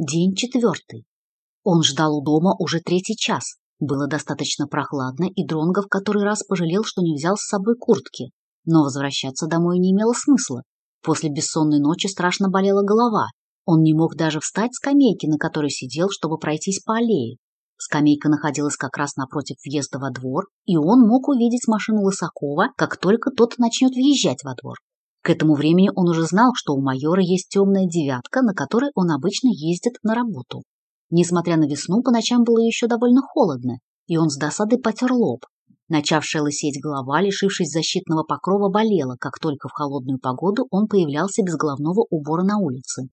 День четвертый. Он ждал у дома уже третий час. Было достаточно прохладно, и Дронгов в который раз пожалел, что не взял с собой куртки. Но возвращаться домой не имело смысла. После бессонной ночи страшно болела голова. Он не мог даже встать с скамейки, на которой сидел, чтобы пройтись по аллее. Скамейка находилась как раз напротив въезда во двор, и он мог увидеть машину Лысакова, как только тот начнет въезжать во двор. К этому времени он уже знал, что у майора есть темная девятка, на которой он обычно ездит на работу. Несмотря на весну, по ночам было еще довольно холодно, и он с досадой потер лоб. Начавшая лысеть голова, лишившись защитного покрова, болела, как только в холодную погоду он появлялся без головного убора на улице.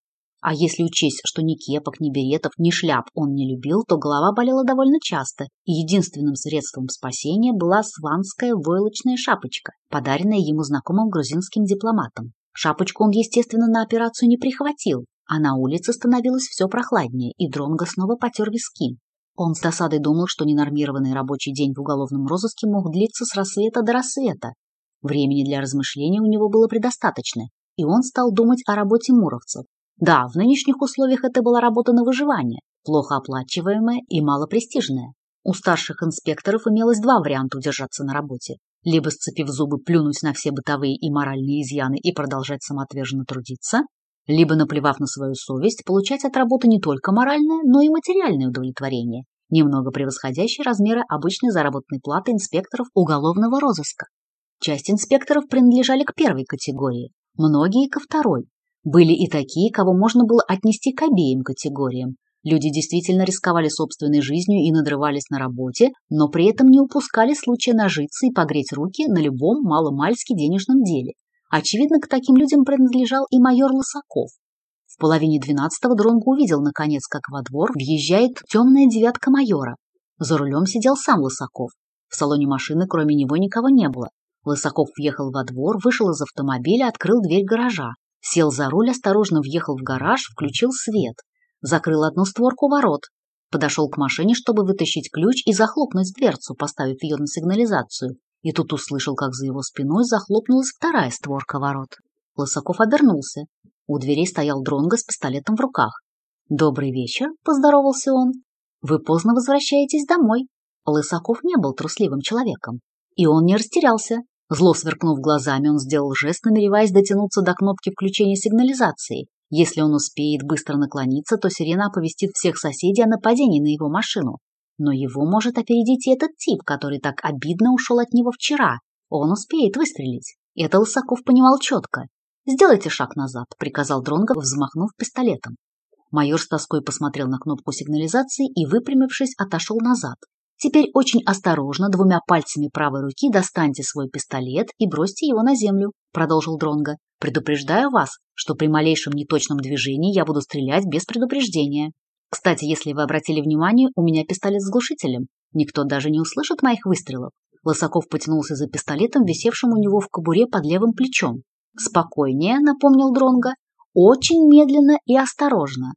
А если учесть, что ни кепок, ни беретов, ни шляп он не любил, то голова болела довольно часто, и единственным средством спасения была сванская войлочная шапочка, подаренная ему знакомым грузинским дипломатом. Шапочку он, естественно, на операцию не прихватил, а на улице становилось все прохладнее, и Дронго снова потер виски. Он с досадой думал, что ненормированный рабочий день в уголовном розыске мог длиться с рассвета до рассвета. Времени для размышлений у него было предостаточно, и он стал думать о работе муровцев. Да, в нынешних условиях это была работа на выживание, плохо оплачиваемая и малопрестижная. У старших инспекторов имелось два варианта удержаться на работе. Либо, сцепив зубы, плюнуть на все бытовые и моральные изъяны и продолжать самоотверженно трудиться, либо, наплевав на свою совесть, получать от работы не только моральное, но и материальное удовлетворение, немного превосходящее размеры обычной заработной платы инспекторов уголовного розыска. Часть инспекторов принадлежали к первой категории, многие – ко второй, были и такие, кого можно было отнести к обеим категориям. Люди действительно рисковали собственной жизнью и надрывались на работе, но при этом не упускали случая нажиться и погреть руки на любом маломальски денежном деле. Очевидно, к таким людям принадлежал и майор Лосаков. В половине двенадцатого Дронго увидел, наконец, как во двор въезжает темная девятка майора. За рулем сидел сам Лосаков. В салоне машины кроме него никого не было. Лысаков въехал во двор, вышел из автомобиля, открыл дверь гаража. Сел за руль, осторожно въехал в гараж, включил свет. Закрыл одну створку ворот. Подошел к машине, чтобы вытащить ключ и захлопнуть дверцу, поставив ее на сигнализацию. И тут услышал, как за его спиной захлопнулась вторая створка ворот. Лысаков обернулся. У дверей стоял Дронга с пистолетом в руках. «Добрый вечер», — поздоровался он. «Вы поздно возвращаетесь домой». Лысаков не был трусливым человеком. И он не растерялся, Зло сверкнув глазами, он сделал жест, намереваясь дотянуться до кнопки включения сигнализации. Если он успеет быстро наклониться, то сирена оповестит всех соседей о нападении на его машину. Но его может опередить и этот тип, который так обидно ушел от него вчера. Он успеет выстрелить. Это Лысаков понимал четко. «Сделайте шаг назад», — приказал Дронго, взмахнув пистолетом. Майор с тоской посмотрел на кнопку сигнализации и, выпрямившись, отошел назад. Теперь очень осторожно двумя пальцами правой руки достаньте свой пистолет и бросьте его на землю, продолжил Дронга. Предупреждаю вас, что при малейшем неточном движении я буду стрелять без предупреждения. Кстати, если вы обратили внимание, у меня пистолет с глушителем. Никто даже не услышит моих выстрелов. Лосаков потянулся за пистолетом, висевшим у него в кобуре под левым плечом. Спокойнее, напомнил Дронга. Очень медленно и осторожно.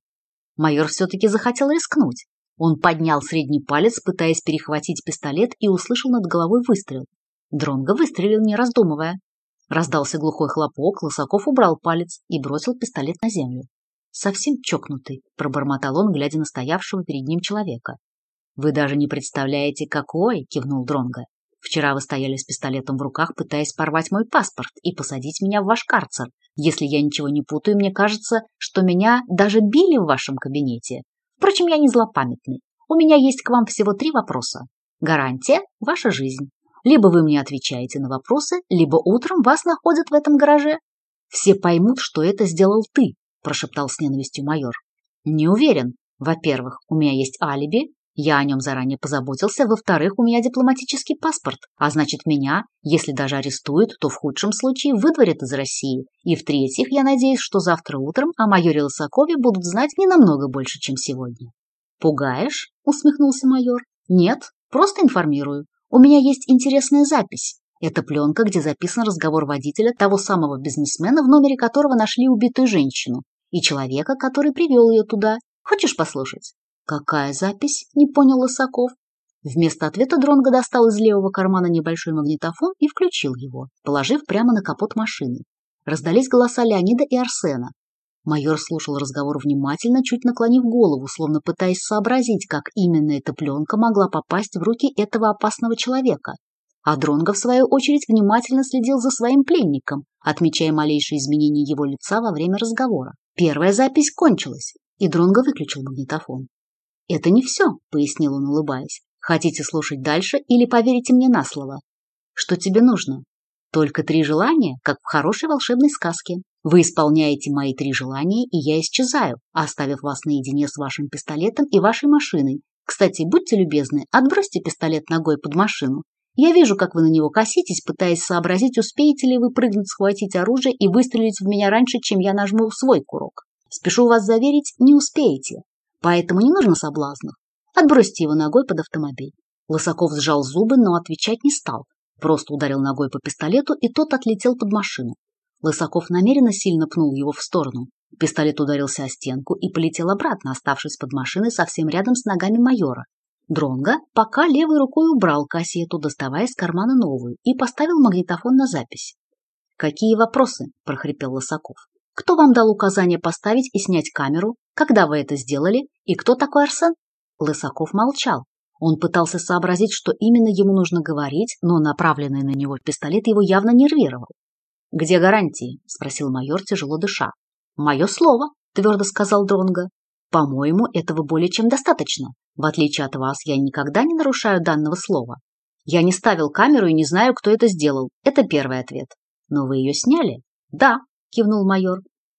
Майор все-таки захотел рискнуть. Он поднял средний палец, пытаясь перехватить пистолет, и услышал над головой выстрел. Дронго выстрелил, не раздумывая. Раздался глухой хлопок, Лосаков убрал палец и бросил пистолет на землю. «Совсем чокнутый», – пробормотал он, глядя на стоявшего перед ним человека. «Вы даже не представляете, какой!» – кивнул Дронго. «Вчера вы стояли с пистолетом в руках, пытаясь порвать мой паспорт и посадить меня в ваш карцер. Если я ничего не путаю, мне кажется, что меня даже били в вашем кабинете. Впрочем, я не злопамятный. У меня есть к вам всего три вопроса. Гарантия – ваша жизнь. Либо вы мне отвечаете на вопросы, либо утром вас находят в этом гараже. Все поймут, что это сделал ты, прошептал с ненавистью майор. Не уверен. Во-первых, у меня есть алиби, я о нем заранее позаботился, во-вторых, у меня дипломатический паспорт, а значит, меня, если даже арестуют, то в худшем случае выдворят из России. И в-третьих, я надеюсь, что завтра утром о майоре Лысакове будут знать не намного больше, чем сегодня. «Пугаешь?» – усмехнулся майор. «Нет, просто информирую. У меня есть интересная запись». Это пленка, где записан разговор водителя того самого бизнесмена, в номере которого нашли убитую женщину, и человека, который привел ее туда. Хочешь послушать? «Какая запись?» – не понял Лосаков. Вместо ответа Дронго достал из левого кармана небольшой магнитофон и включил его, положив прямо на капот машины. Раздались голоса Леонида и Арсена. Майор слушал разговор внимательно, чуть наклонив голову, словно пытаясь сообразить, как именно эта пленка могла попасть в руки этого опасного человека. А Дронго, в свою очередь, внимательно следил за своим пленником, отмечая малейшие изменения его лица во время разговора. Первая запись кончилась, и Дронго выключил магнитофон. «Это не все», — пояснил он, улыбаясь. «Хотите слушать дальше или поверите мне на слово? Что тебе нужно? Только три желания, как в хорошей волшебной сказке. Вы исполняете мои три желания, и я исчезаю, оставив вас наедине с вашим пистолетом и вашей машиной. Кстати, будьте любезны, отбросьте пистолет ногой под машину. Я вижу, как вы на него коситесь, пытаясь сообразить, успеете ли вы прыгнуть, схватить оружие и выстрелить в меня раньше, чем я нажму свой курок. Спешу вас заверить, не успеете. Поэтому не нужно соблазнов. Отбросьте его ногой под автомобиль. Лысаков сжал зубы, но отвечать не стал. Просто ударил ногой по пистолету, и тот отлетел под машину. Лысаков намеренно сильно пнул его в сторону. Пистолет ударился о стенку и полетел обратно, оставшись под машиной совсем рядом с ногами майора. Дронга пока левой рукой убрал кассету, доставая из кармана новую, и поставил магнитофон на запись. «Какие вопросы?» – прохрипел Лысаков. «Кто вам дал указание поставить и снять камеру? Когда вы это сделали? И кто такой Арсен? Лысаков молчал. Он пытался сообразить, что именно ему нужно говорить, но направленный на него пистолет его явно нервировал. «Где гарантии?» – спросил майор, тяжело дыша. «Мое слово», – твердо сказал Дронга. «По-моему, этого более чем достаточно. В отличие от вас, я никогда не нарушаю данного слова. Я не ставил камеру и не знаю, кто это сделал. Это первый ответ. Но вы ее сняли?» «Да», – кивнул майор.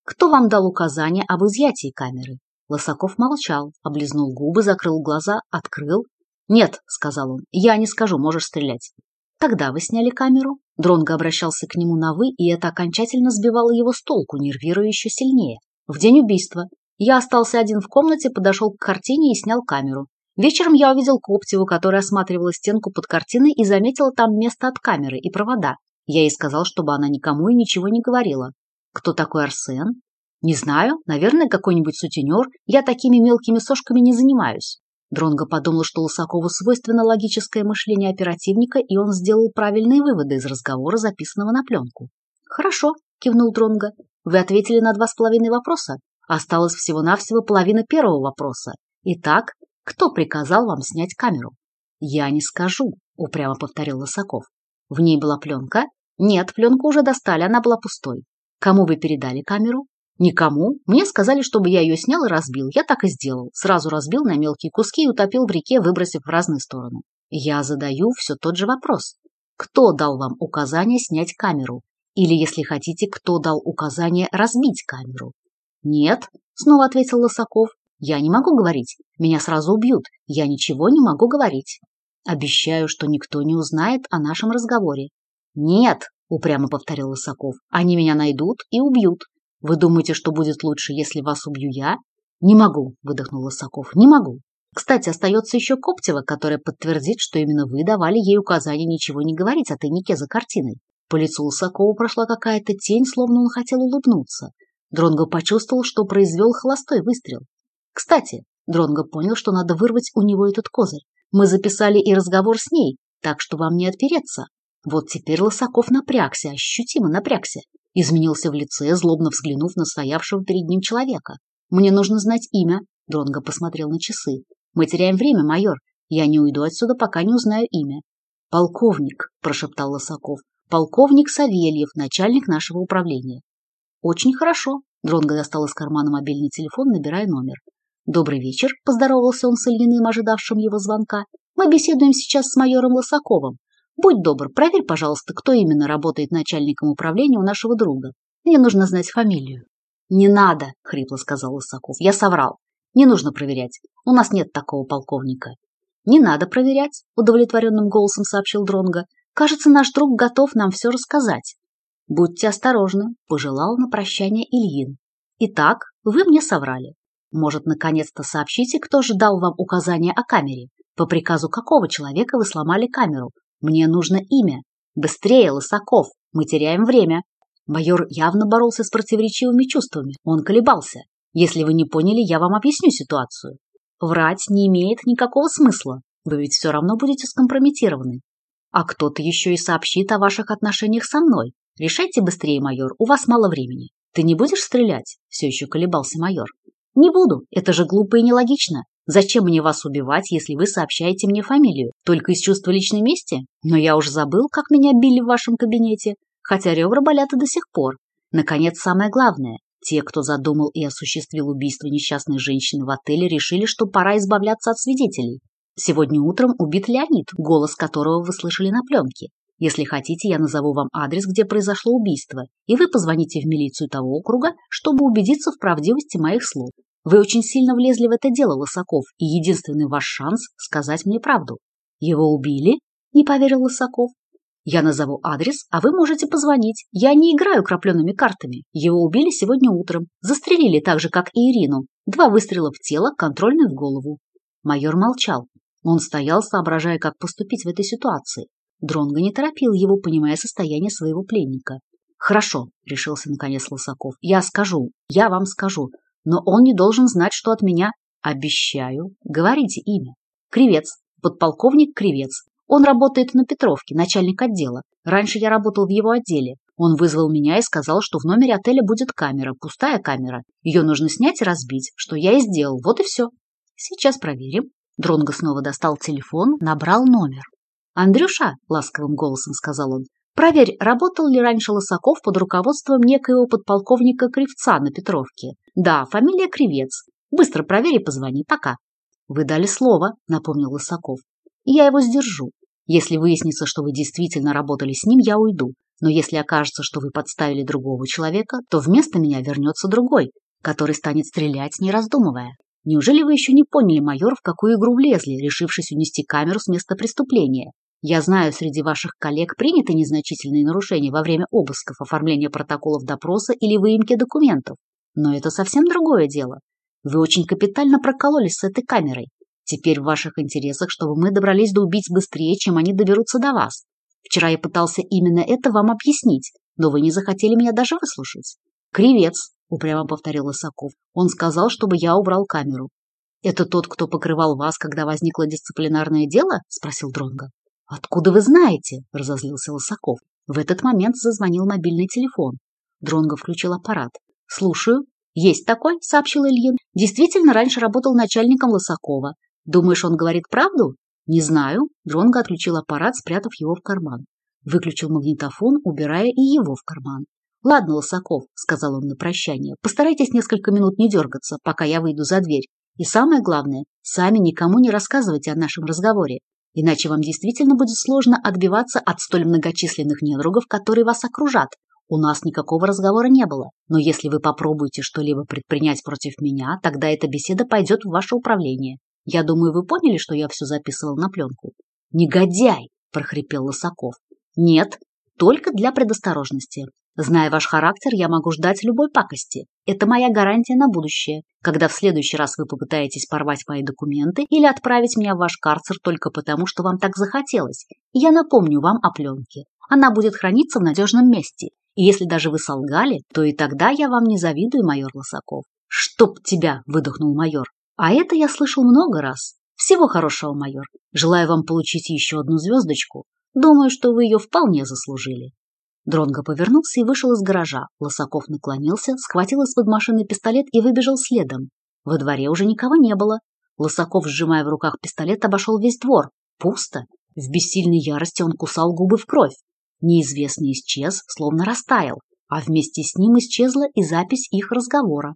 Кто вам дал указание об изъятии камеры? Лосаков молчал, облизнул губы, закрыл глаза, открыл. «Нет», — сказал он, — «я не скажу, можешь стрелять». «Тогда вы сняли камеру?» Дронго обращался к нему на «вы», и это окончательно сбивало его с толку, нервируя еще сильнее. «В день убийства. Я остался один в комнате, подошел к картине и снял камеру. Вечером я увидел Коптеву, которая осматривала стенку под картиной и заметила там место от камеры и провода. Я ей сказал, чтобы она никому и ничего не говорила. Кто такой Арсен? Не знаю, наверное, какой-нибудь сутенер. Я такими мелкими сошками не занимаюсь. Дронго подумал, что Лосакову свойственно логическое мышление оперативника, и он сделал правильные выводы из разговора, записанного на пленку. «Хорошо», – кивнул Дронго. «Вы ответили на два с половиной вопроса. Осталось всего-навсего половина первого вопроса. Итак, кто приказал вам снять камеру?» «Я не скажу», – упрямо повторил Лосаков. «В ней была пленка?» «Нет, пленку уже достали, она была пустой. Кому вы передали камеру? Никому. Мне сказали, чтобы я ее снял и разбил. Я так и сделал. Сразу разбил на мелкие куски и утопил в реке, выбросив в разные стороны. Я задаю все тот же вопрос. Кто дал вам указание снять камеру? Или, если хотите, кто дал указание разбить камеру? Нет, снова ответил Лосаков. Я не могу говорить. Меня сразу убьют. Я ничего не могу говорить. Обещаю, что никто не узнает о нашем разговоре. Нет, — упрямо повторил Лысаков. «Они меня найдут и убьют. Вы думаете, что будет лучше, если вас убью я?» «Не могу», — выдохнул Лысаков. «Не могу. Кстати, остается еще Коптева, которая подтвердит, что именно вы давали ей указание ничего не говорить о тайнике за картиной». По лицу Лысакова прошла какая-то тень, словно он хотел улыбнуться. Дронго почувствовал, что произвел холостой выстрел. «Кстати», — Дронго понял, что надо вырвать у него этот козырь. «Мы записали и разговор с ней, так что вам не отпереться. Вот теперь Лосаков напрягся, ощутимо напрягся. Изменился в лице, злобно взглянув на стоявшего перед ним человека. «Мне нужно знать имя», — Дронго посмотрел на часы. «Мы теряем время, майор. Я не уйду отсюда, пока не узнаю имя». «Полковник», — прошептал Лосаков. «Полковник Савельев, начальник нашего управления». «Очень хорошо», — Дронго достал из кармана мобильный телефон, набирая номер. «Добрый вечер», — поздоровался он с Ильиным, ожидавшим его звонка. «Мы беседуем сейчас с майором Лосаковым. Будь добр, проверь, пожалуйста, кто именно работает начальником управления у нашего друга. Мне нужно знать фамилию. Не надо, хрипло сказал Исаков. Я соврал. Не нужно проверять. У нас нет такого полковника. Не надо проверять, удовлетворенным голосом сообщил Дронга. Кажется, наш друг готов нам все рассказать. Будьте осторожны, пожелал на прощание Ильин. Итак, вы мне соврали. Может, наконец-то сообщите, кто же дал вам указание о камере? По приказу какого человека вы сломали камеру? Мне нужно имя. Быстрее, Лысаков, мы теряем время. Майор явно боролся с противоречивыми чувствами. Он колебался. Если вы не поняли, я вам объясню ситуацию. Врать не имеет никакого смысла. Вы ведь все равно будете скомпрометированы. А кто-то еще и сообщит о ваших отношениях со мной. Решайте быстрее, майор, у вас мало времени. Ты не будешь стрелять? Все еще колебался майор. Не буду, это же глупо и нелогично. Зачем мне вас убивать, если вы сообщаете мне фамилию? Только из чувства личной мести? Но я уж забыл, как меня били в вашем кабинете, хотя ребра болят и до сих пор. Наконец, самое главное. Те, кто задумал и осуществил убийство несчастной женщины в отеле, решили, что пора избавляться от свидетелей. Сегодня утром убит Леонид, голос которого вы слышали на пленке. Если хотите, я назову вам адрес, где произошло убийство, и вы позвоните в милицию того округа, чтобы убедиться в правдивости моих слов. Вы очень сильно влезли в это дело, Лосаков. и единственный ваш шанс сказать мне правду. Его убили? Не поверил Лосаков. Я назову адрес, а вы можете позвонить. Я не играю крапленными картами. Его убили сегодня утром. Застрелили так же, как и Ирину. Два выстрела в тело, контрольный в голову. Майор молчал. Он стоял, соображая, как поступить в этой ситуации. Дронго не торопил его, понимая состояние своего пленника. «Хорошо», — решился наконец Лосаков. «Я скажу, я вам скажу но он не должен знать, что от меня. Обещаю. Говорите имя. Кривец. Подполковник Кривец. Он работает на Петровке, начальник отдела. Раньше я работал в его отделе. Он вызвал меня и сказал, что в номере отеля будет камера, пустая камера. Ее нужно снять и разбить, что я и сделал. Вот и все. Сейчас проверим. Дронго снова достал телефон, набрал номер. «Андрюша», — ласковым голосом сказал он, Проверь, работал ли раньше Лосаков под руководством некоего подполковника Кривца на Петровке. Да, фамилия Кривец. Быстро проверь и позвони. Пока. Вы дали слово, напомнил Лосаков. Я его сдержу. Если выяснится, что вы действительно работали с ним, я уйду. Но если окажется, что вы подставили другого человека, то вместо меня вернется другой, который станет стрелять, не раздумывая. Неужели вы еще не поняли, майор, в какую игру влезли, решившись унести камеру с места преступления? Я знаю среди ваших коллег приняты незначительные нарушения во время обысков, оформления протоколов допроса или выемки документов. Но это совсем другое дело. Вы очень капитально прокололись с этой камерой. Теперь в ваших интересах, чтобы мы добрались до убийц быстрее, чем они доберутся до вас. Вчера я пытался именно это вам объяснить, но вы не захотели меня даже выслушать. Кривец, упрямо повторил Лысаков. Он сказал, чтобы я убрал камеру. Это тот, кто покрывал вас, когда возникло дисциплинарное дело? спросил Дронга. «Откуда вы знаете?» – разозлился Лосаков. В этот момент зазвонил мобильный телефон. Дронго включил аппарат. «Слушаю». «Есть такой», – сообщил Ильин. «Действительно, раньше работал начальником Лосакова. Думаешь, он говорит правду?» «Не знаю». Дронго отключил аппарат, спрятав его в карман. Выключил магнитофон, убирая и его в карман. «Ладно, Лосаков», — сказал он на прощание, — «постарайтесь несколько минут не дергаться, пока я выйду за дверь. И самое главное, сами никому не рассказывайте о нашем разговоре. Иначе вам действительно будет сложно отбиваться от столь многочисленных недругов, которые вас окружат. У нас никакого разговора не было. Но если вы попробуете что-либо предпринять против меня, тогда эта беседа пойдет в ваше управление. Я думаю, вы поняли, что я все записывал на пленку. «Негодяй!» – прохрипел Лосаков. «Нет, только для предосторожности. Зная ваш характер, я могу ждать любой пакости. Это моя гарантия на будущее. Когда в следующий раз вы попытаетесь порвать мои документы или отправить меня в ваш карцер только потому, что вам так захотелось, я напомню вам о пленке. Она будет храниться в надежном месте. И если даже вы солгали, то и тогда я вам не завидую, майор Лосаков. «Чтоб тебя!» – выдохнул майор. «А это я слышал много раз. Всего хорошего, майор. Желаю вам получить еще одну звездочку. Думаю, что вы ее вполне заслужили». Дронго повернулся и вышел из гаража. Лосаков наклонился, схватил из-под машины пистолет и выбежал следом. Во дворе уже никого не было. Лосаков, сжимая в руках пистолет, обошел весь двор. Пусто. В бессильной ярости он кусал губы в кровь. Неизвестный исчез, словно растаял, а вместе с ним исчезла и запись их разговора.